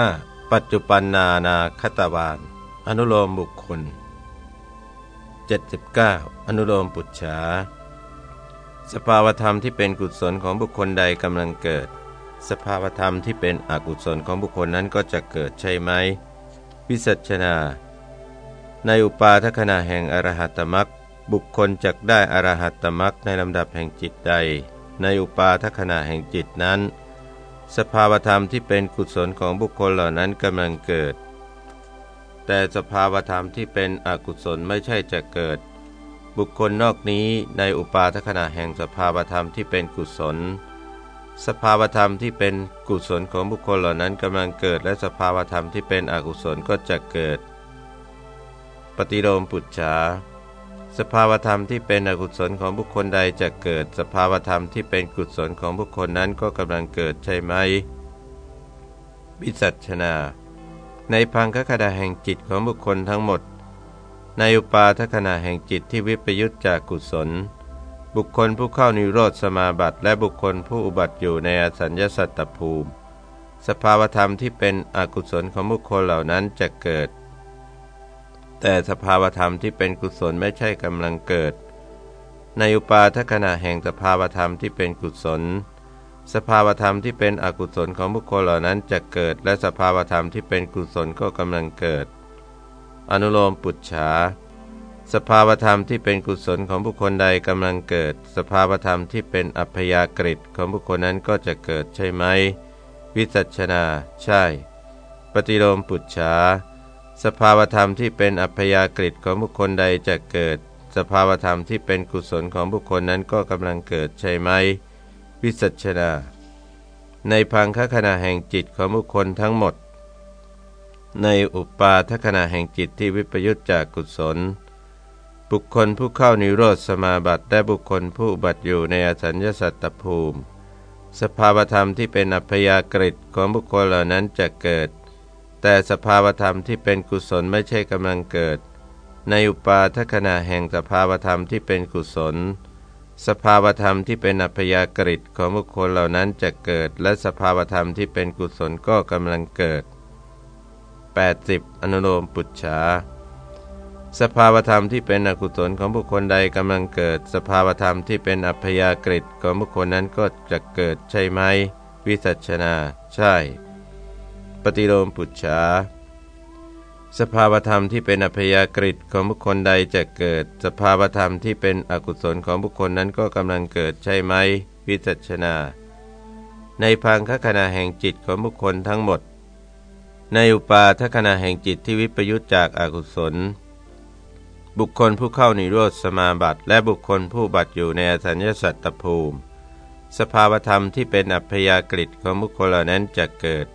5. ปัจจุปันนานาคตวานอนุโลมบุคคล 79. อนุโลมปุจฉาสภาวธรรมที่เป็นกุศลของบุคคลใดกำลังเกิด สภาวธรรมที่เป็นอกุศลของบุคคลนั้นก็จะเกิดใช่ไหมวิสัชนา ในอุปาทขณะแห่งอรหัตมักบุคคลจักได้อรหัตมักในลำดับแห่งจิตใด ในอุปาทขณะแห่งจิตนั้น สภาวธรรมที่เป็นกุศลของบุคคลเหล่านั้นกำลังเกิด แต่สภาวธรรมที่เป็นอกุศลไม่ใช่จะเกิด บุคคลนอกนี้ในอุปาทขณะแห่งสภาวธรรมที่เป็นกุศล สภาวธรรมที่เป็นกุศลของบุคคลเหล่านั้นกำลังเกิด และสภาวธรรมที่เป็นอกุศลก็จะเกิด ปฏิโลมปุจฉา สภาวธรรมที่เป็นอกุศลของบุคคลใดจะเกิด สภาวธรรมที่เป็นกุศลของบุคคลนั้นก็กำลังเกิดใช่ไหมวิสัชนา ในพังคขณะแห่งจิตของบุคคลทั้งหมด ในอุปาทขณะแห่งจิตที่วิปยุตจากกุศล บุคคลผู้เข้านิโรธสมาบัติ และบุคคลผู้อุบัติอยู่ในอสัญญาสัตตภูมิ สภาวธรรมที่เป็นอกุศลของบุคคลเหล่านั้นจะเกิด แต่สภาวธรรมที่เป็นกุศลไม่ใช่กำลังเกิด ในอุปาทขณะแห่งสภาวธรรมที่เป็นกุศล สภาวธรรมที่เป็นอกุศลของบุคคลเหล่านั้นจะเกิด และสภาวธรรมที่เป็นกุศลก็กำลังเกิด อนุโลมปุจฉาสภาวธรรมที่เป็นกุศลของบุคคลใดกำลังเกิด สภาวธรรมที่เป็นอัพยากฤิของบุคคลนั้นก็จะเกิดใช่ไหม วิจัชนา ใช่ ปฏิโลมปุจฉา สภาวธรรมที่เป็นอัพยากฤิของบุคคลใดจะเกิด สภาวธรรมที่เป็นกุศลของบุคคลนั้นก็กำลังเกิดใช่ไหม วิจัชนา ในพังคขณะแห่งจิตของบุคคลทั้งหมด ในอุปาทขณะแห่งจิตที่วิปยุตจากกุศล บุคคลผู้เข้านิโรธสมาบัติและบุคคลผู้บัติอยู่ในอสัญญาสัตตภูมิ สภาวธรรมที่เป็นอัพยากฤิของบุคคลเหล่านั้นจะเกิด แต่สภาวธรรมที่เป็นกุศลไม่ใช่กำลังเกิด ในอุปาทขณะแห่งสภาวธรรมที่เป็นกุศล สภาวธรรมที่เป็นอัพยากฤิของบุคคลเหล่านั้นจะเกิด และสภาวธรรมที่เป็นกุศลก็กำลังเกิด 80 อนุโลมปุจฉาสภาวธรรมที่เป็นอกุศลของบุคคลใดกำลังเกิด สภาวธรรมที่เป็นอัพยากฤิของบุคคลนั้นก็จะเกิดใช่ไหม วิสัชนา ใช่ ปฏิโลมปุจฉาสภาวธรรมที่เป็นอัพยากฤิของบุคคลใดจะเกิด สภาวธรรมที่เป็นอกุศลของบุคคลนั้นก็กำลังเกิดใช่ไหม วิจัชนา ในพังคขณะแห่งจิตของบุคคลทั้งหมด ในอุปาทขณะแห่งจิตที่วิปยุตจากอากุศล บุคคลผู้เข้านิโรธสมาบัติ และบุคคลผู้บัติอยู่ในอสัญญาสัตตภูมิ สภาวธรรมที่เป็นอัพยากฤิของบุคคลเหล่านั้นจะเกิด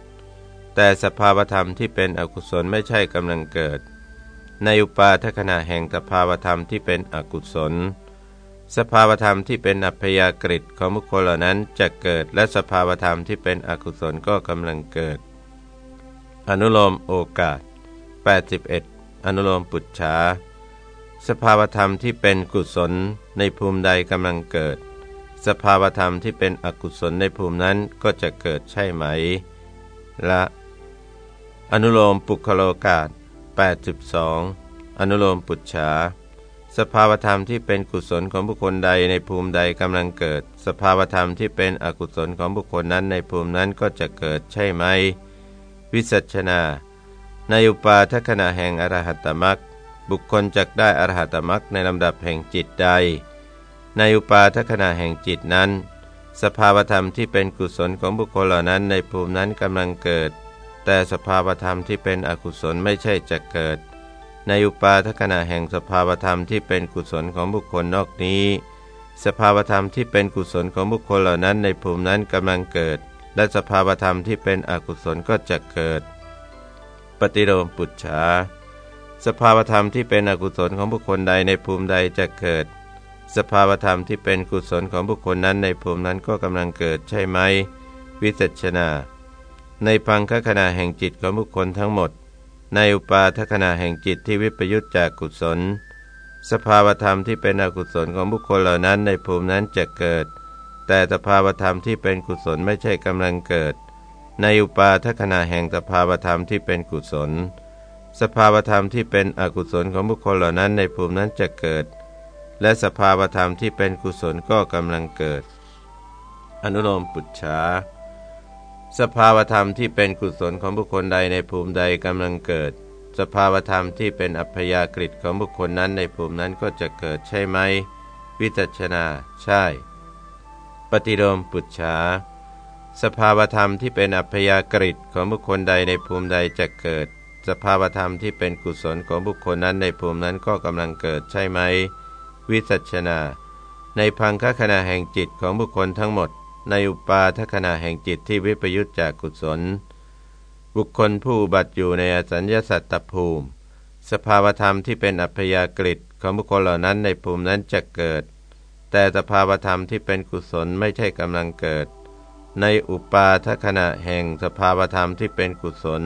แต่สภาวธรรมที่เป็นอกุศลไม่ใช่กำลังเกิด ในอุปาทขณะแห่งสภาวธรรมที่เป็นอกุศล สภาวธรรมที่เป็นอัพยากฤิของบุคคลเหล่านั้นจะเกิด และสภาวธรรมที่เป็นอกุศลก็กำลังเกิด อนุโลมโอกาส 81 อนุโลมปุจฉาสภาวธรรมที่เป็นกุศลในภูมิใดกำลังเกิด สภาวธรรมที่เป็นอกุศลในภูมินั้นก็จะเกิดใช่ไหม ละ อนุโลมปุคโลกาส82 อนุโลมปุจฉา สภาวธรรมที่เป็นกุศลของบุคคลใดในภูมิใดกำลังเกิด สภาวธรรมที่เป็นอกุศลของบุคคลนั้นในภูมินั้นก็จะเกิดใช่ไหม วิสัชนา ในอุปาทขณะแห่งอรหัตมักบุคคลจักได้อรหัตมักในลำดับแห่งจิตใด ในอุปาทขณะแห่งจิตนั้น สภาวธรรมที่เป็นกุศลของบุคคลเหล่านั้นในภูมินั้นกำลังเกิด แต่สภาวธรรมที่เป็นอกุศลไม่ใช่จะเกิด ในอุปาทขณะแห่งสภาวธรรมที่เป็นกุศลของบุคคลนอกนี้ สภาวธรรมที่เป็นกุศลของบุคคลเหล่านั้นในภูมินั้นกำลังเกิด และสภาวธรรมที่เป็นอกุศลก็จะเกิด ปฏิโลมปุจฉาสภาวธรรมที่เป็นอกุศลของบุคคลใดในภูมิใดจะเกิด สภาวธรรมที่เป็นกุศลของบุคคลนั้นในภูมินั้นก็กำลังเกิดใช่ไหม วิจัชนา ในพังคขณะแห่งจิตของบุคคลทั้งหมด ในอุปาทขณะแห่งจิตที่วิปยุตจากกุศล สภาวธรรมที่เป็นอกุศลของบุคคลเหล่านั้นในภูมินั้นจะเกิด แต่สภาวธรรมที่เป็นกุศลไม่ใช่กำลังเกิด ในอุปาทขณะแห่งสภาวธรรมที่เป็นกุศล สภาวธรรมที่เป็นอกุศลของบุคคลเหล่านั้นในภูมินั้นจะเกิด และสภาวธรรมที่เป็นกุศลก็กำลังเกิด อนุโลมปุจฉา สภาวธรรมที่เป็นกุศลของบุคคลใดในภูมิใดกำลังเกิด สภาวธรรมที่เป็นอัพยากฤิของบุคคลนั้นในภูมินั้นก็จะเกิดใช่ไหม วิจัชนาใช่ ปฏิโลมปุจฉาสภาวธรรมที่เป็นอัพยากฤิของบุคคลใดในภูมิใดจะเกิด สภาวธรรมที่เป็นกุศลของบุคคลนั้นในภูมินั้นก็กำลังเกิดใช่ไหม วิจัชนา ในพังคขณะแห่งจิตของบุคคลทั้งหมด ในอุปาทขณะแห่งจิตที่วิปยุตจากกุศล บุคคลผู้บัติอยู่ในอสัญญาสัตตภูมิ สภาวธรรมที่เป็นอัพยากฤิของบุคคลเหล่านั้นในภูมินั้นจะเกิด แต่สภาวธรรมที่เป็นกุศลไม่ใช่กำลังเกิด ในอุปาทขณะแห่งสภาวธรรมที่เป็นกุศล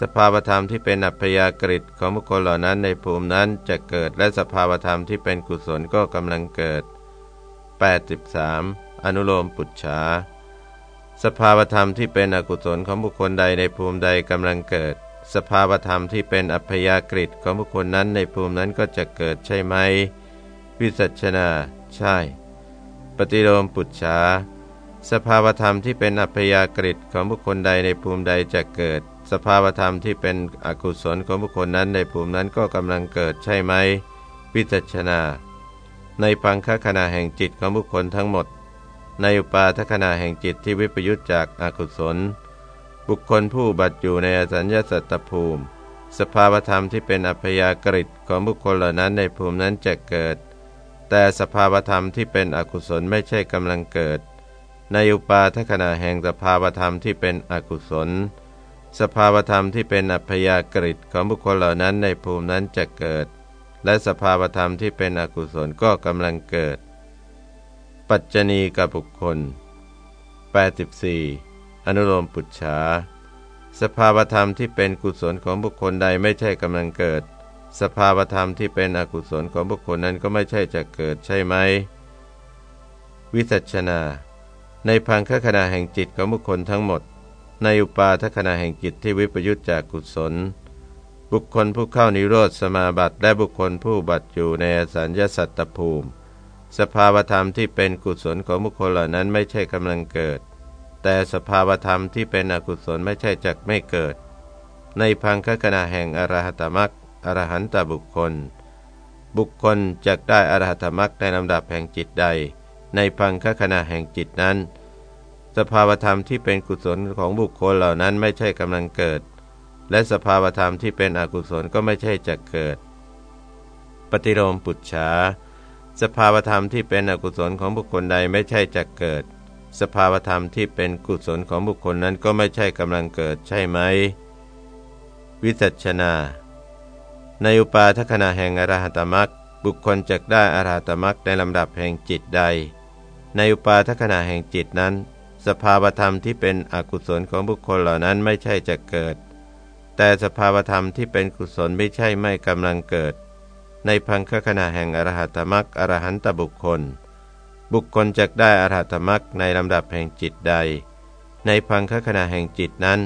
สภาวธรรมที่เป็นอัพยากฤิของบุคคลเหล่านั้นในภูมินั้นจะเกิด และสภาวธรรมที่เป็นกุศลก็กำลังเกิด 83 อนุโลมปุจฉาสภาวธรรมที่เป็นอกุศลของบุคคลใดในภูมิใดกำลังเกิด สภาวธรรมที่เป็นอัพยากฤิของบุคคลนั้นในภูมินั้นก็จะเกิดใช่ไหม วิสัชนา ใช่ ปฏิโลมปุจฉาสภาวธรรมที่เป็นอัพยากฤิของบุคคลใดในภูมิใดจะเกิด สภาวธรรมที่เป็นอกุศลของบุคคลนั้นในภูมินั้นก็กำลังเกิดใช่ไหม วิจัชนา ในพังคขณะแห่งจิตของบุคคลทั้งหมด ในอุปาทขณะแห่งจิตที่วิปยุตจากอากุศล บุคคลผู้บัตอยู่ในอสัญญาสัตตภูมิ สภาวธรรมที่เป็นอัพยากฤิของบุคคลเหล่านั้นในภูมินั้นจะเกิด แต่สภาวธรรมที่เป็นอกุศลไม่ใช่กำลังเกิด ในอุปาทขณะแห่งสภาวธรรมที่เป็นอกุศล สภาวธรรมที่เป็นอัพยากฤิของบุคคลเหล่านั้นในภูมินั้นจะเกิด และสภาวธรรมที่เป็นอกุศลก็กำลังเกิด ปัจจณีกับบุคคล 84 อนุโลมปุจฉา สภาวธรรมที่เป็นกุศลของบุคคลใดไม่ใช่กำลังเกิด สภาวธรรมที่เป็นอกุศลของบุคคลนั้นก็ไม่ใช่จะเกิดใช่ไหม วิสัชนา ในพังคขณะแห่งจิตของบุคคลทั้งหมด ในอุปาทขณะแห่งจิตที่วิปยุตจากกุศล บุคคลผู้เข้านิโรธสมาบัติและบุคคลผู้บัติอยู่ในสัญญาสัตตภูมิ สภาวธรรมที่เป็นกุศลของบุคคลเหล่านั้นไม่ใช่กำลังเกิด แต่สภาวธรรมที่เป็นอกุศลไม่ใช่จักไม่เกิด ในพังคขณะแห่งอรหัตมักอรหันตบุคคล บุคคลจะได้อรหัตมักในลำดับแห่งจิตใด ในพังคขณะแห่งจิตนั้น สภาวธรรมที่เป็นกุศลของบุคคลเหล่านั้นไม่ใช่กำลังเกิด และสภาวธรรมที่เป็นอกุศลก็ไม่ใช่จะเกิด ปฏิโลมปุจฉา สภาวธรรมที่เป็นอกุศลของบุคคลใดไม่ใช่จะเกิด สภาวธรรมที่เป็นกุศลของบุคคลนั้นก็ไม่ใช่กำลังเกิดใช่ไหม วิจัชนา ในอุปาทขณะแห่งอรหัตมรักบุคคลจะได้อรหัตมรักในลำดับแห่งจิตใด ในอุปาทขณะแห่งจิตนั้น สภาวธรรมที่เป็นอกุศลของบุคคลเหล่านั้นไม่ใช่จะเกิด แต่สภาวธรรมที่เป็นกุศลไม่ใช่ไม่กำลังเกิด ในพังคขณะแห่งอรหัตมรักอรหันตบุคคล บุคคลจะได้อรหัตมรักในลำดับแห่งจิตใด ในพังคขณะแห่งจิตนั้น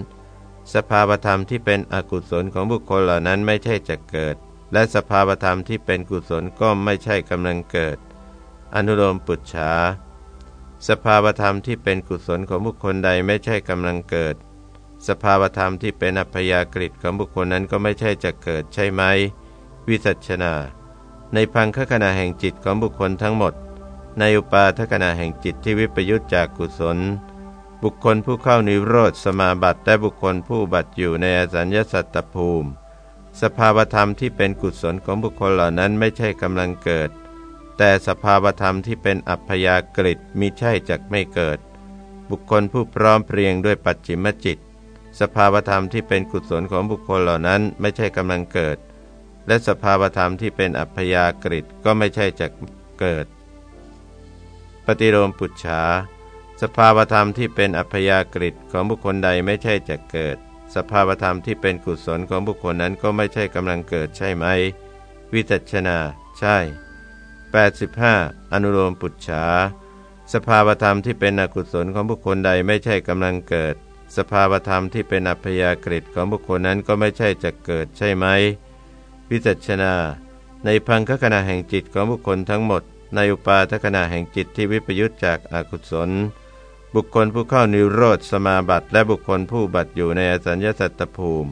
สภาวธรรมที่เป็นอกุศลของบุคคลเหล่านั้นไม่ใช่จะเกิด และสภาวธรรมที่เป็นกุศลก็ไม่ใช่กำลังเกิด อนุโลมปุจฉาสภาวธรรมที่เป็นกุศลของบุคคลใดไม่ใช่กำลังเกิด สภาวธรรมที่เป็นอัพยากฤิของบุคคลนั้นก็ไม่ใช่จะเกิดใช่ไหม วิสัชนา ในพังคขณะแห่งจิตของบุคคลทั้งหมด ในอุปาทขณะแห่งจิตที่วิปยุตจากกุศล บุคคลผู้เข้านิโรธสมาบัติและบุคคลผู้บัติอยู่ในอสัญญาสัตตภูมิ สภาวธรรมที่เป็นกุศลของบุคคลเหล่านั้นไม่ใช่กำลังเกิด แต่สภาวธรรมที่เป็นอัพยากฤิมิใช่จักไม่เกิด บุคคลผู้พร้อมเพรียงด้วยปัจจิมจิตสภาวธรรมที่เป็นกุศลของบุคคลเหล่านั้นไม่ใช่กำลังเกิด และสภาวธรรมที่เป็นอัพยากฤิก็ไม่ใช่จะเกิด ปฏิโลมปุจฉา สภาวธรรมที่เป็นอัพยากฤิของบุคคลใดไม่ใช่จะเกิด สภาวธรรมที่เป็นกุศลของบุคคลนั้นก็ไม่ใช่กำลังเกิดใช่ไหม วิจัชนา ใช่ 85 อนุโลมปุจฉา สภาวธรรมที่เป็นอกุศลของบุคคลใดไม่ใช่กำลังเกิดสสภาวธรรมที่เป็นอัพยากฤิของบุคคลนั้นก็ไม่ใช่จะเกิดใช่ไหม วิจัชนา ในพังคขณะแห่งจิตของบุคคลทั้งหมด ในอุปาทขณะแห่งจิตที่วิปยุตจากอากุศล บุคคลผู้เข้านิโรธสมาบัติ และบุคคลผู้บัติอยู่ในอสัญญาสัตตภูมิ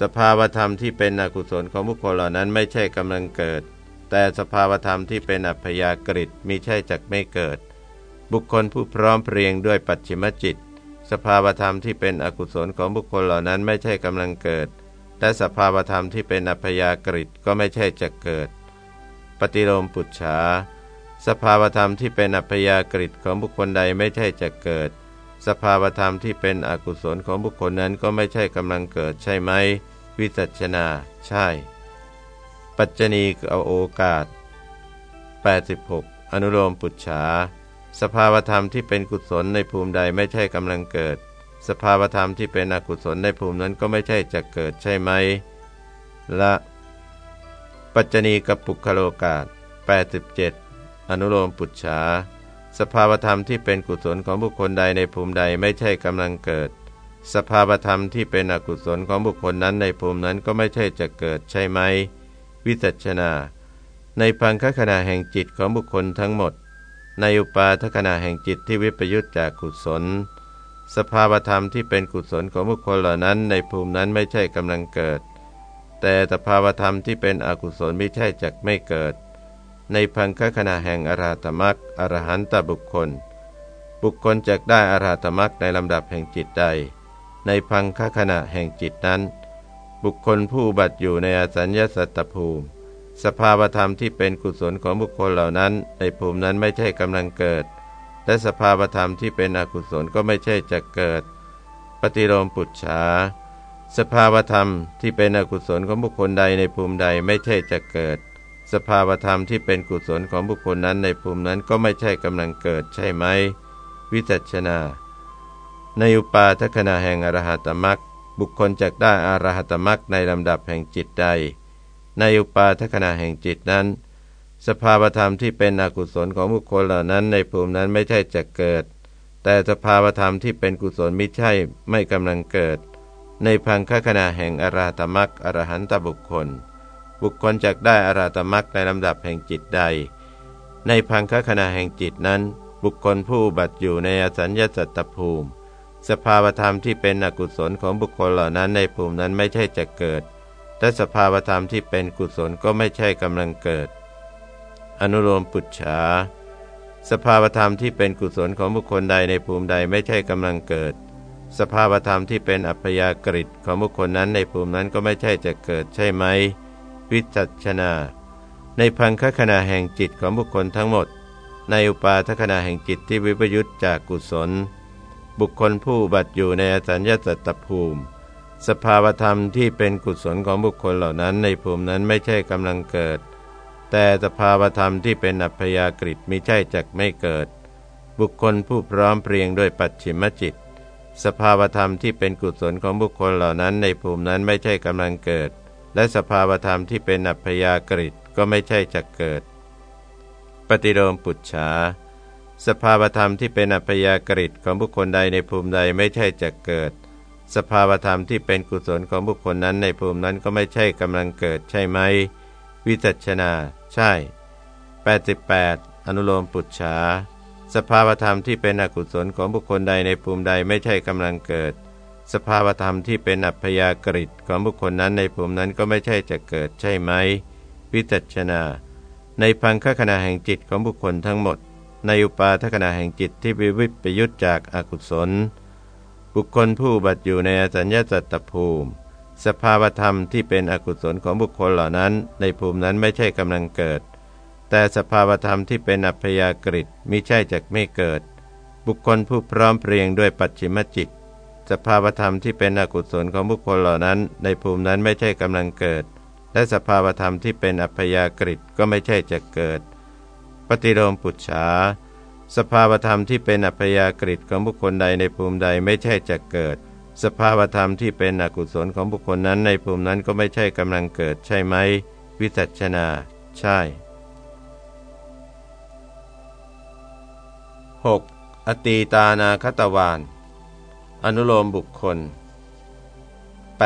สภาวธรรมที่เป็นอกุศลของบุคคลเหล่านั้นไม่ใช่กำลังเกิด แต่สภาวธรรมที่เป็นอัพยากฤิมิใช่จักไม่เกิด บุคคลผู้พร้อมเพรียงด้วยปัจฉิมจิต สภาวธรรมที่เป็นอกุศลของบุคคลเหล่านั้นไม่ใช่กำลังเกิด และสภาวธรรมที่เป็นอัพยากฤิก็ไม่ใช่จะเกิด ปฏิโลมปุจฉาสภาวธรรมที่เป็นอัพยากฤิของบุคคลใดไม่ใช่จะเกิด สภาวธรรมที่เป็นอกุศลของบุคคลนั้นก็ไม่ใช่กำลังเกิดใช่ไหม วิจัชนา ใช่ ปัจจณีเอาโอกาส 86 อนุโลมปุจฉาสภาวธรรมที่เป็นกุศลในภูมิใดไม่ใช่กำลังเกิด สภาวธรรมที่เป็นอกุศลในภูมินั้นก็ไม่ใช่จะเกิดใช่ไหม ละ ปัจจณีกับปุคโลกาศ87 อนุโลมปุจฉา สภาวธรรมที่เป็นกุศลของบุคคลใดในภูมิใดไม่ใช่กำลังเกิด สภาวธรรมที่เป็นอกุศลของบุคคลนั้นในภูมินั้นก็ไม่ใช่จะเกิดใช่ไหม วิจัชนา ในพังคขณะแห่งจิตของบุคคลทั้งหมด ในอุปาทขณะแห่งจิตที่วิปยุตจากกุศล สภาวธรรมที่เป็นกุศลของบุคคลเหล่านั้น ในภูมินั้นไม่ใช่กำลังเกิด แต่สภาวธรรมที่เป็นอกุศลไม่ใช่จักไม่เกิด ในพังคขณะแห่งอรหัตมักอรหันตบุคคล บุคคลจักได้อรหัตมักในลำดับแห่งจิตใด ในพังคขณะแห่งจิตนั้น บุคคลผู้บัติอยู่ในอสัญญาสัตตภูมิ สภาวธรรมที่เป็นกุศลของบุคคลเหล่านั้น ในภูมินั้นไม่ใช่กำลังเกิด และสภาวธรรมที่เป็นอกุศลก็ไม่ใช่จะเกิด ปฏิโลมปุจฉาสภาวธรรมที่เป็นอกุศลของบุคคลใดในภูมิใดไม่ใช่จะเกิด สภาวธรรมที่เป็นกุศลของบุคคลนั้นในภูมินั้นก็ไม่ใช่กำลังเกิดใช่ไหม วิจัชนา ในอุปาทขณะแห่งอรหัตมักบุคคลจักได้อรหัตมักในลำดับแห่งจิตใด ในอุปาทขณะแห่งจิตนั้น สภาวธรรมที่เป็นอกุศลของบุคคลเหล่านั้นในภูมินั้นไม่ใช่จะเกิด แต่สภาวธรรมที่เป็นกุศลไม่ใช่ไม่กำลังเกิด ในพังคขณะแห่งอราตมักอรหันตบุคคล บุคคลจักได้อราตมักในลำดับแห่งจิตใด ในพังคขณะแห่งจิตนั้น บุคคลผู้บัติอยู่ในอสัญญาสัตตภูมิ สภาวธรรมที่เป็นอกุศลของบุคคลเหล่านั้นในภูมินั้นไม่ใช่จะเกิดและสภาวธรรมที่เป็นกุศลก็ไม่ใช่กำลังเกิด อนุโลมปุจฉาสภาวธรรมที่เป็นกุศลของบุคคลใดในภูมิใดไม่ใช่กำลังเกิด สภาวธรรมที่เป็นอัพยากฤิของบุคคลนั้นในภูมินั้นก็ไม่ใช่จะเกิดใช่ไหม วิจัชนา ในพังคขณะแห่งจิตของบุคคลทั้งหมด ในอุปาทขณะแห่งจิตที่วิปยุตจากกุศล บุคคลผู้บัตอยู่ในอสัญญาสัตตภูมิ สภาวธรรมที่เป็นกุศลของบุคคลเหล่านั้นในภูมินั้นไม่ใช่กำลังเกิด แต่สภาวธรรมที่เป็นอัพยากฤิมิใช่จักไม่เกิด บุคคลผู้พร้อมเพรียงด้วยปัจฉิมจิต สภาวธรรมที่เป็นกุศลของบุคคลเหล่านั้นในภูมินั้นไม่ใช่กำลังเกิด และสภาวธรรมที่เป็นอัพยากฤิก็ไม่ใช่จักเกิด ปฏิโลมปุจฉาสภาวธรรมที่เป็นอัพยากฤิของบุคคลใดในภูมิใดไม่ใช่จักเกิด สภาวธรรมที่เป็นกุศลของบุคคลนั้นในภูมินั้นก็ไม่ใช่กำลังเกิดใช่ไหม วิจัชนา ใช่ 88 อนุโลมปุจฉาสภาวธรรมที่เป็นอกุศลของบุคคลใดในภูมิใดไม่ใช่กำลังเกิด สภาวธรรมที่เป็นอัพยากฤิของบุคคลนั้นในภูมินั้นก็ไม่ใช่จะเกิดใช่ไหมวิจัชนา ในพังคขณะแห่งจิตของบุคคลทั้งหมด ในอุปาทขณะแห่งจิตที่วิวิปยุตจากอากุศล บุคคลผู้บัติอยู่ในอสัญญาสัตตภูมิ สภาวธรรมที่เป็นอกุศลของบุคคลเหล่านั้น ในภูมินั้นไม่ใช่กำลังเกิด แต่สภาวธรรมที่เป็นอัพยากฤิมิใช่จักไม่เกิด บุคคลผู้พร้อมเพรียงด้วยปัจฉิมจิต สภาวธรรมที่เป็นอกุศลของบุคคลเหล่านั้น ในภูมินั้นไม่ใช่กำลังเกิด และสภาวธรรมที่เป็นอัพยากฤิก็ไม่ใช่จะเกิด ปฏิโลมปุจฉาสภาวธรรมที่เป็นอัพยากฤิของบุคคลใดในภูมิใดไม่ใช่จะเกิด สภาวธรรมที่เป็นอกุศลของบุคคลนั้นในภูมินั้นก็ไม่ใช่กำลังเกิดใช่ไหม วิจัชนา ใช่ 6. อตีตานาคตวานอนุโลมบุคคล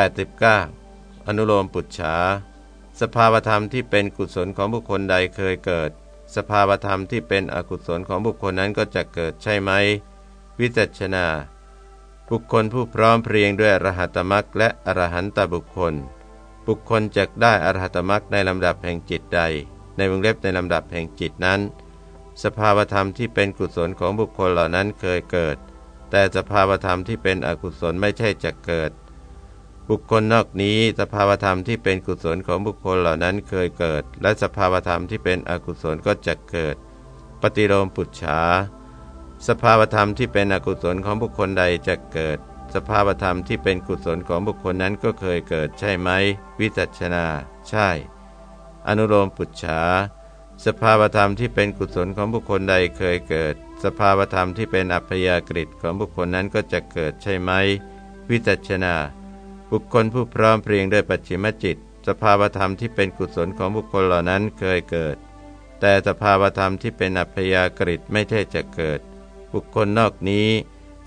89 อนุโลมปุจฉา สภาวธรรมที่เป็นกุศลของบุคคลใดเคยเกิด สภาวธรรมที่เป็นอกุศลของบุคคลนั้นก็จะเกิดใช่ไหม วิจัชนา บุคคลผู้พร้อมเพรียงด้วยอรหัตมรักและอรหันตบุคคล บุคคลจะได้อรหัตมรักในลำดับแห่งจิตใด ในวงเล็บในลำดับแห่งจิตนั้น สภาวธรรมที่เป็นกุศลของบุคคลเหล่านั้นเคยเกิด แต่สภาวธรรมที่เป็นอกุศลไม่ใช่จะเกิด บุคคลนอกนี้สภาวธรรมที่เป็นกุศลของบุคคลเหล่านั้นเคยเกิด และสภาวธรรมที่เป็นอกุศลก็จะเกิด ปฏิโลมปุจฉา สภาวธรรมที่เป็นอกุศลของบุคคลใดจะเกิด สภาวธรรมที่เป็นกุศลของบุคคลนั้นก็เคยเกิดใช่ไหม วิจัชนา ใช่ อนุโลมปุจฉาสภาวธรรมที่เป็นกุศลของบุคคลใดเคยเกิด สภาวธรรมที่เป็นอัพยากฤิของบุคคลนั้นก็จะเกิดใช่ไหม วิจัชนา บุคคลผู้พร้อมเพรียงด้วยปัจฉิมจิต สภาวธรรมที่เป็นกุศลของบุคคลเหล่านั้นเคยเกิด แต่สภาวธรรมที่เป็นอัพยากฤิไม่ใช่จะเกิด บุคคลนอกนี้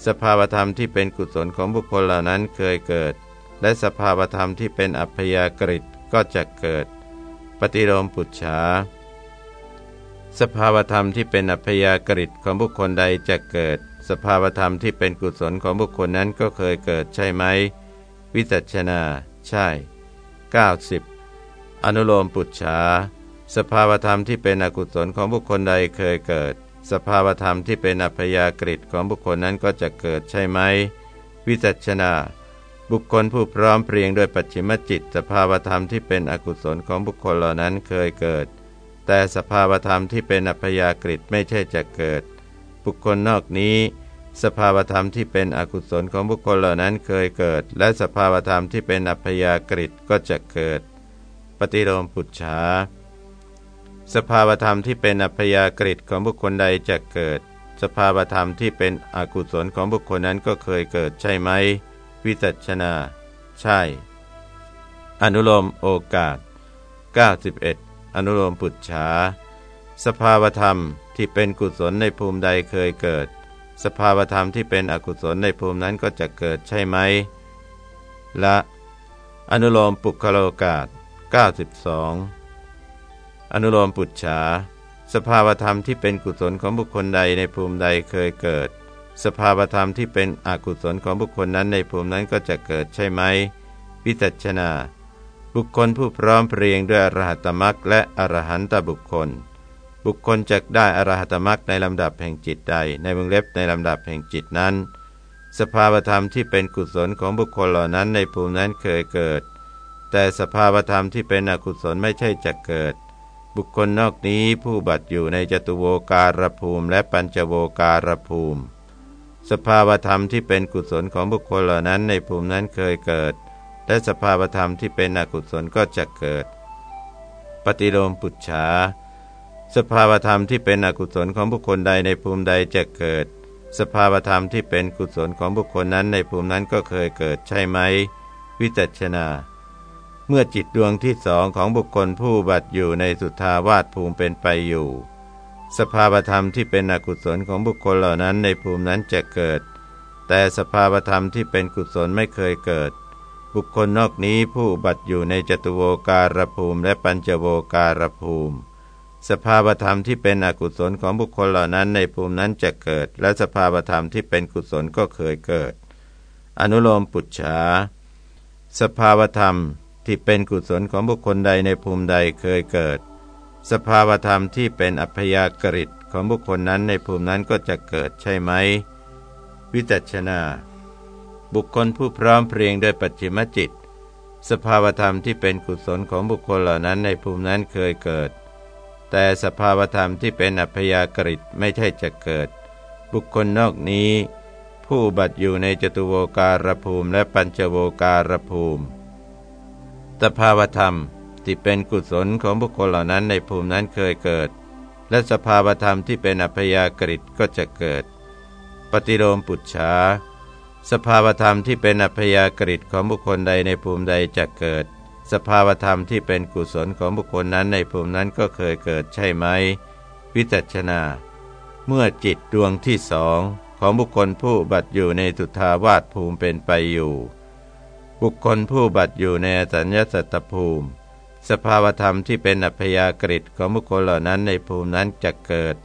สภาวธรรมที่เป็นกุศลของบุคคลเหล่านั้นเคยเกิด และสภาวธรรมที่เป็นอัพยากฤิก็จะเกิด ปฏิโลมปุจฉาสภาวธรรมที่เป็นอัพยากฤิของบุคคลใดจะเกิด สภาวธรรมที่เป็นกุศลของบุคคลนั้นก็เคยเกิดใช่ไหม วิจัชนา ใช่ 90 อนุโลมปุจฉาสภาวธรรมที่เป็นอกุศลของบุคคลใดเคยเกิด สภาวธรรมที่เป็นอัพยากฤิของบุคคลนั้นก็จะเกิดใช่ไหม วิจัชนา บุคคลผู้พร้อมเพรียงด้วยปัจฉิมจิต สภาวธรรมที่เป็นอกุศลของบุคคลเหล่านั้นเคยเกิด แต่สภาวธรรมที่เป็นอัพยากฤิไม่ใช่จะเกิด บุคคลนอกนี้สภาวธรรมที่เป็นอกุศลของบุคคลเหล่านั้นเคยเกิด และสภาวธรรมที่เป็นอัพยากฤิก็จะเกิด ปฏิโลมปุจฉา สภาวธรรมที่เป็นอัพยากฤิของบุคคลใดจะเกิด สภาวธรรมที่เป็นอกุศลของบุคคลนั้นก็เคยเกิดใช่ไหม วิจัชนา ใช่ อนุโลมโอกาส 91 อนุโลมปุจฉาสภาวธรรมที่เป็นกุศลในภูมิใดเคยเกิด สภาวธรรมที่เป็นอกุศลในภูมินั้นก็จะเกิดใช่ไหม ละ อนุโลมปุคโลกาศ 92 อนุโลมปุจฉาสภาวธรรมที่เป็นกุศลของบุคคลใดในภูมิใดเคยเกิด สภาวธรรมที่เป็นอกุศลของบุคคลนั้นในภูมินั้นก็จะเกิดใช่ไหมวิจัชนา บุคคลผู้พร้อมเพรียงด้วยอรหัตมรักและอรหันตบุคคล บุคคลจะได้อรหัตมรักในลำดับแห่งจิตใด ในวงเล็บในลำดับแห่งจิตนั้น สภาวธรรมที่เป็นกุศลของบุคคลเหล่านั้นในภูมินั้นเคยเกิด แต่สภาวธรรมที่เป็นอกุศลไม่ใช่จะเกิด บุคคลนอกนี้ผู้บัตอยู่ในจตุโวการภูมิและปัญจโวการภูมิ สภาวธรรมที่เป็นกุศลของบุคคลเหล่านั้นในภูมินั้นเคยเกิด และสภาวธรรมที่เป็นอกุศลก็จะเกิด ปฏิโลมปุจฉาสภาวธรรมที่เป็นอกุศลของบุคคลใดในภูมิใดจะเกิด สภาวธรรมที่เป็นกุศลของบุคคลนั้นในภูมินั้นก็เคยเกิดใช่ไหม วิจัชนา เมื่อจิตดวงที่สองของบุคคลผู้บัตอยู่ในสุทาวาสภูมิเป็นไปอยู่ สภาวธรรมที่เป็นอกุศลของบุคคลเหล่านั้นในภูมินั้นจะเกิด แต่สภาวธรรมที่เป็นกุศลไม่เคยเกิด บุคคลนอกนี้ผู้บัตอยู่ในจตุโวการภูมิและปัญจโวการภูมิ สภาวธรรมที่เป็นอกุศลของบุคคลเหล่านั้นในภูมินั้นจะเกิด และสภาวธรรมที่เป็นกุศลก็เคยเกิด อนุโลมปุจฉาสภาวธรรม ที่เป็นกุศลของบุคคลใดในภูมิใดเคยเกิด สภาวธรรมที่เป็นอัพยากฤิตของบุคคลนั้นในภูมินั้นก็จะเกิดใช่ไหม วิจัชนา บุคคลผู้พร้อมเพรียงด้วยปัจฉิมจิต สภาวธรรมที่เป็นกุศลของบุคคลเหล่านั้นในภูมินั้นเคยเกิด แต่สภาวธรรมที่เป็นอัพยากฤิไม่ใช่จะเกิด บุคคลนอกนี้ ผู้บัตอยู่ในจตุโวการภูมิและปัญจโวการภูมิ สภาวธรรมที่เป็นกุศลของบุคคลเหล่านั้นในภูมินั้นเคยเกิด และสภาวธรรมที่เป็นอัพยากฤิก็จะเกิด ปฏิโลมปุจฉาสภาวธรรมที่เป็นอัพยากฤิของบุคคลใดในภูมิใดจะเกิด สภาวธรรมที่เป็นกุศลของบุคคลนั้นในภูมินั้นก็เคยเกิดใช่ไหม วิจัชนา เมื่อจิตดวงที่สองขของบุคคลผู้บัตอยู่ในสุทาวาสภูมิเป็นไปอยู่ บุคคลผู้บัตอยู่ในสัญญสัตตภูมิ สภาวธรรมที่เป็นอัพยากฤิของบุคคลเหล่านั้นในภูมินั้นจะเกิด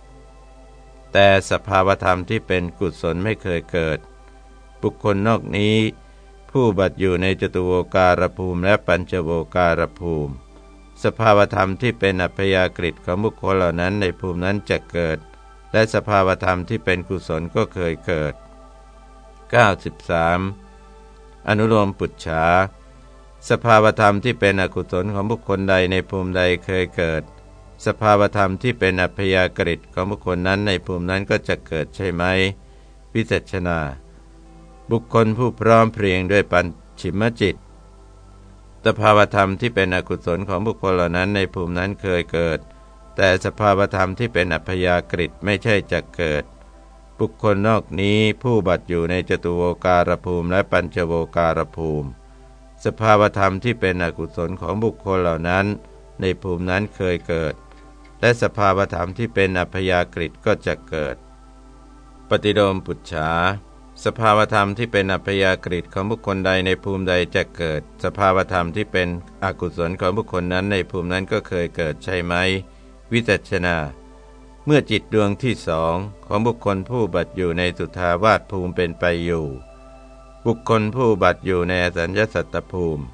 แต่สภาวธรรมที่เป็นกุศลไม่เคยเกิด บุคคลนอกนี้ ผู้บัตอยู่ในจตุโวการภูมิและปัญจโวการภูมิ สภาวธรรมที่เป็นอัพยากฤิของบุคคลเหล่านั้นในภูมินั้นจะเกิด และสภาวธรรมที่เป็นกุศลก็เคยเกิด 93. อนุโลมปุจฉาสภาวธรรมที่เป็นอกุศลของบุคคลใดในภูมิใดเคยเกิด สภาวธรรมที่เป็นอัพยากฤิตของบุคคลนั้นในภูมินั้นก็จะเกิดใช่ไหมวิจัชนา บุคคลผู้พร้อมเพรียงด้วยปัญชิมจิต สภาวธรรมที่เป็นอกุศลของบุคคลเหล่านั้นในภูมินั้นเคยเกิด แต่สภาวธรรมที่เป็นอัพยากฤิตไม่ใช่จะเกิด บุคคลนอกนี้ผู้บัตอยู่ในจตุโวการภูมิและปัญจโวการภูมิ สภาวธรรมที่เป็นอกุศลของบุคคลเหล่านั้น ในภูมินั้นเคยเกิด และสภาวธรรมที่เป็นอัพยากฤิก็จะเกิด ปฏิโดมปุจฉาสภาวธรรมที่เป็นอัพยากฤิของบุคคลใดในภูมิใดจะเกิด สภาวธรรมที่เป็นอกุศลของบุคคลนั้นในภูมินั้นก็เคยเกิดใช่ไหม วิจัชนา เมื่อจิตดวงที่สองของบุคคลผู้บัตอยู่ในสุทาวาสภูมิเป็นไปอยู่ บุคคลผู้บัตอยู่ในสัญญสัตตภูมิ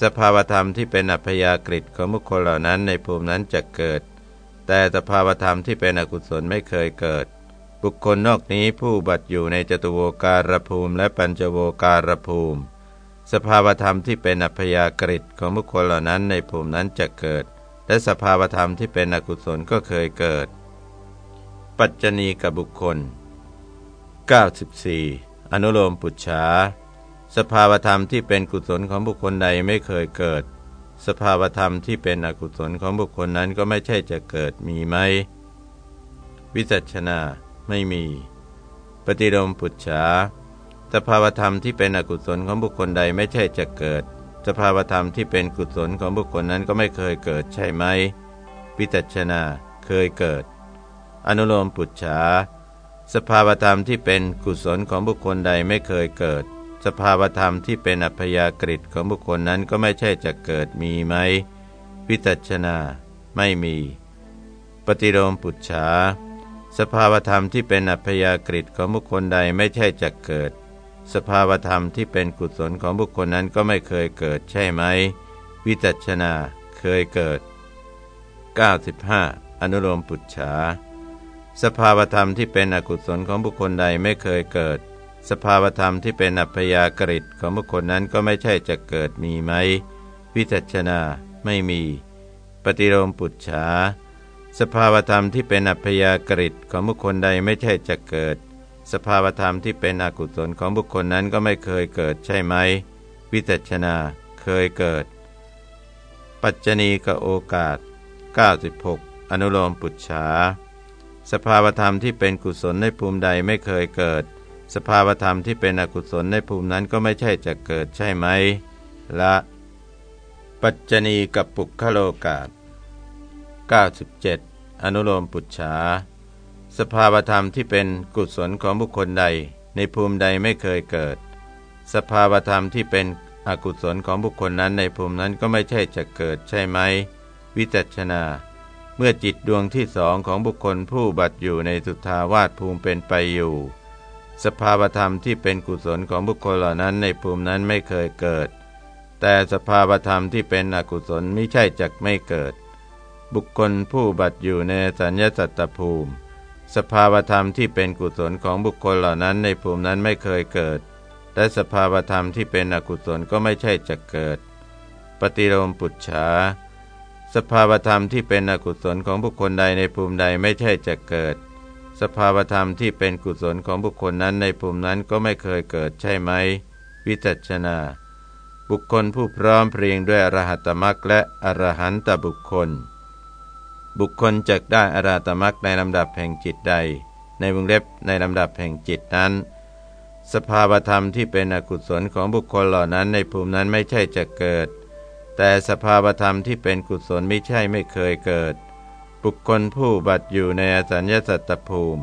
สภาวธรรมที่เป็นอัพยากฤิของบุคคลเหล่านั้นในภูมินั้นจะเกิด แต่สภาวธรรมที่เป็นอกุศลไม่เคยเกิด บุคคลนอกนี้ผู้บัตอยู่ในจตุโวการภูมิ และปัญจโวการภูมิ สภาวธรรมที่เป็นอัพยากฤิของบุคคลเหล่านั้นในภูมินั้นจะเกิด และสภาวธรรมที่เป็นอกุศลก็เคยเกิด ปัจจณีกับบุคคล 94 อนุโลมปุจฉาสภาวธรรมที่เป็นกุศลของบุคคลใดไม่เคยเกิด สภาวธรรมที่เป็นอกุศลของบุคคลนั้นก็ไม่ใช่จะเกิดมีไหม วิจัชนาไม่มี ปฏิโลมปุจฉาสภาวธรรมที่เป็นอกุศลของบุคคลใดไม่ใช่จะเกิด สภาวธรรมที่เป็นกุศลของบุคคลนั้นก็ไม่เคยเกิดใช่ไหมวิจัชนาเคยเกิด อนุโลมปุจฉาสภาวธรรมที่เป็นกุศลของบุคคลใดไม่เคยเกิด สภาวธรรมที่เป็นอัพยากฤิของบุคคลนั้นก็ไม่ใช่จะเกิดมีไหมวิจัชนาไม่มี ปฏิโลมปุจฉาสภาวธรรมที่เป็นอัพยากฤิของบุคคลใดไม่ใช่จะเกิด สภาวธรรมที่เป็นกุศลของบุคคลนั้นก็ไม่เคยเกิดใช่ไหม วิจัชนาเคยเกิด 95 อนุโลมปุจฉา สภาวธรรมที่เป็นอกุศลของบุคคลใดไม่เคยเกิด สภาวธรรมที่เป็นอัพยากฤิตของบุคคลนั้นก็ไม่ใช่จะเกิดมีไหม วิจัชนาไม่มี ปฏิโลมปุจฉา สภาวธรรมที่เป็นอัพยากฤิตของบุคคลใดไม่ใช่จะเกิด สภาวธรรมที่เป็นอกุศลของบุคคลนั้นก็ไม่เคยเกิดใช่ไหม วิจัชนาเคยเกิด ปัจจณีกับโอกาส 96 อนุโลมปุจฉาสภาวธรรมที่เป็นกุศลในภูมิใดไม่เคยเกิด สภาวธรรมที่เป็นอกุศลในภูมินั้นก็ไม่ใช่จะเกิดใช่ไหม ละ ปัจจณีกับปุคคโลกาส97 อนุโลมปุจฉา สภาวธรรมที่เป็นกุศลของบุคคลใด ในภูมิใดไม่เคยเกิด สภาวธรรมที่เป็นอกุศลของบุคคลนั้นในภูมินั้นก็ไม่ใช่จะเกิดใช่ไหม วิจัชนา เมื่อจิตดวงที่สองของบุคคลผู้บัตอยู่ในสุทาวาสภูมิเป็นไปอยู่ สภาวธรรมที่เป็นกุศลของบุคคลเหล่านั้นในภูมินั้นไม่เคยเกิด แต่สภาวธรรมที่เป็นอกุศลไม่ใช่จักไม่เกิด บุคคลผู้บัตอยู่ในสัญญาสัตตภูมิ สภาวธรรมที่เป็นกุศลของบุคคลเหล่านั้นในภูมินั้นไม่เคยเกิด และสภาวธรรมที่เป็นอกุศลก็ไม่ใช่จะเกิด ปฏิโลมปุจฉาสภาวธรรมที่เป็นอกุศลของบุคคลใดในภูมิใดไม่ใช่จะเกิด สภาวธรรมที่เป็นกุศลของบุคคลนั้นในภูมินั้นก็ไม่เคยเกิดใช่ไหม วิจัชนา บุคคลผู้พร้อมเพรียงด้วยอรหัตมรรคและอรหันตบุคคล บุคคลจะได้อาราตมักในลำดับแห่งจิตใด ในวงเล็บในลำดับแห่งจิตนั้น สภาวธรรมที่เป็นอกุศลของบุคคลเหล่านั้นในภูมินั้นไม่ใช่จะเกิด แต่สภาวธรรมที่เป็นกุศลไม่ใช่ไม่เคยเกิด บุคคลผู้บัตอยู่ในอสัญญาสัตตภูมิ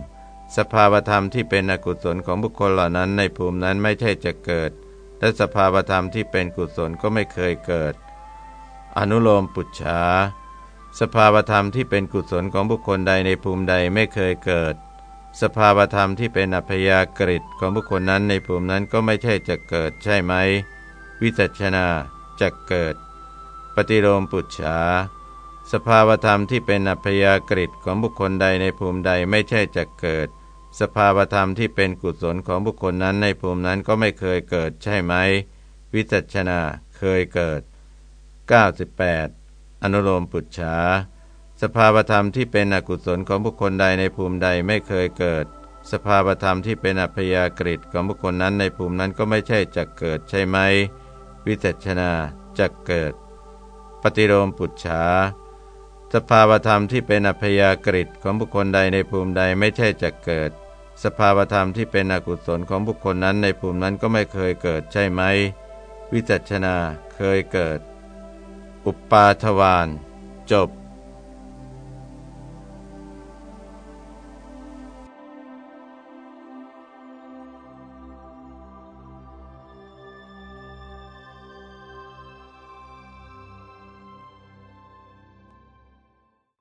สภาวธรรมที่เป็นอกุศลของบุคคลเหล่านั้นในภูมินั้นไม่ใช่จะเกิด และสภาวธรรมที่เป็นกุศลก็ไม่เคยเกิด อนุโลมปุจฉา สภาวธรรมที่เป็นกุศลของบุคคลใดในภูมิใดไม่เคยเกิด สภาวธรรมที่เป็นอัพยากฤิตของบุคคลนั้นในภูมินั้นก็ไม่ใช่จะเกิดใช่ไหม วิจัชนาจะเกิด ปฏิโลมปุจฉาสภาวธรรมที่เป็นอัพยากฤิตของบุคคลใดในภูมิใดไม่ใช่จะเกิด สภาวธรรมที่เป็นกุศลของบุคคลนั้นในภูมินั้นก็ไม่เคยเกิดใช่ไหม วิจัชนาเคยเกิด 98 อนุโลมปุจฉาสภาวธรรมที่เป็นอกุศลของบุคคลใดในภูมิใดไม่เคยเกิด สภาวธรรมที่เป็นอัพยากฤิตของบุคคลนั้นในภูมินั้นก็ไม่ใช่จะเกิดใช่ไหม วิจัชนาจะเกิด ปฏิโลมปุจฉาสภาวธรรมที่เป็นอัพยากฤิตของบุคคลใดในภูมิใดไม่ใช่จะเกิด สภาวธรรมที่เป็นอกุศลของบุคคลนั้นในภูมินั้นก็ไม่เคยเกิดใช่ไหม วิจัชนาเคยเกิด อุปปาทวาน จบ